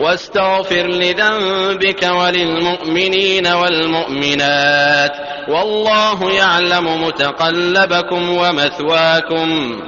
واستغفر لذنبك وللمؤمنين والمؤمنات. والله يعلم متقلبكم ومثواكم.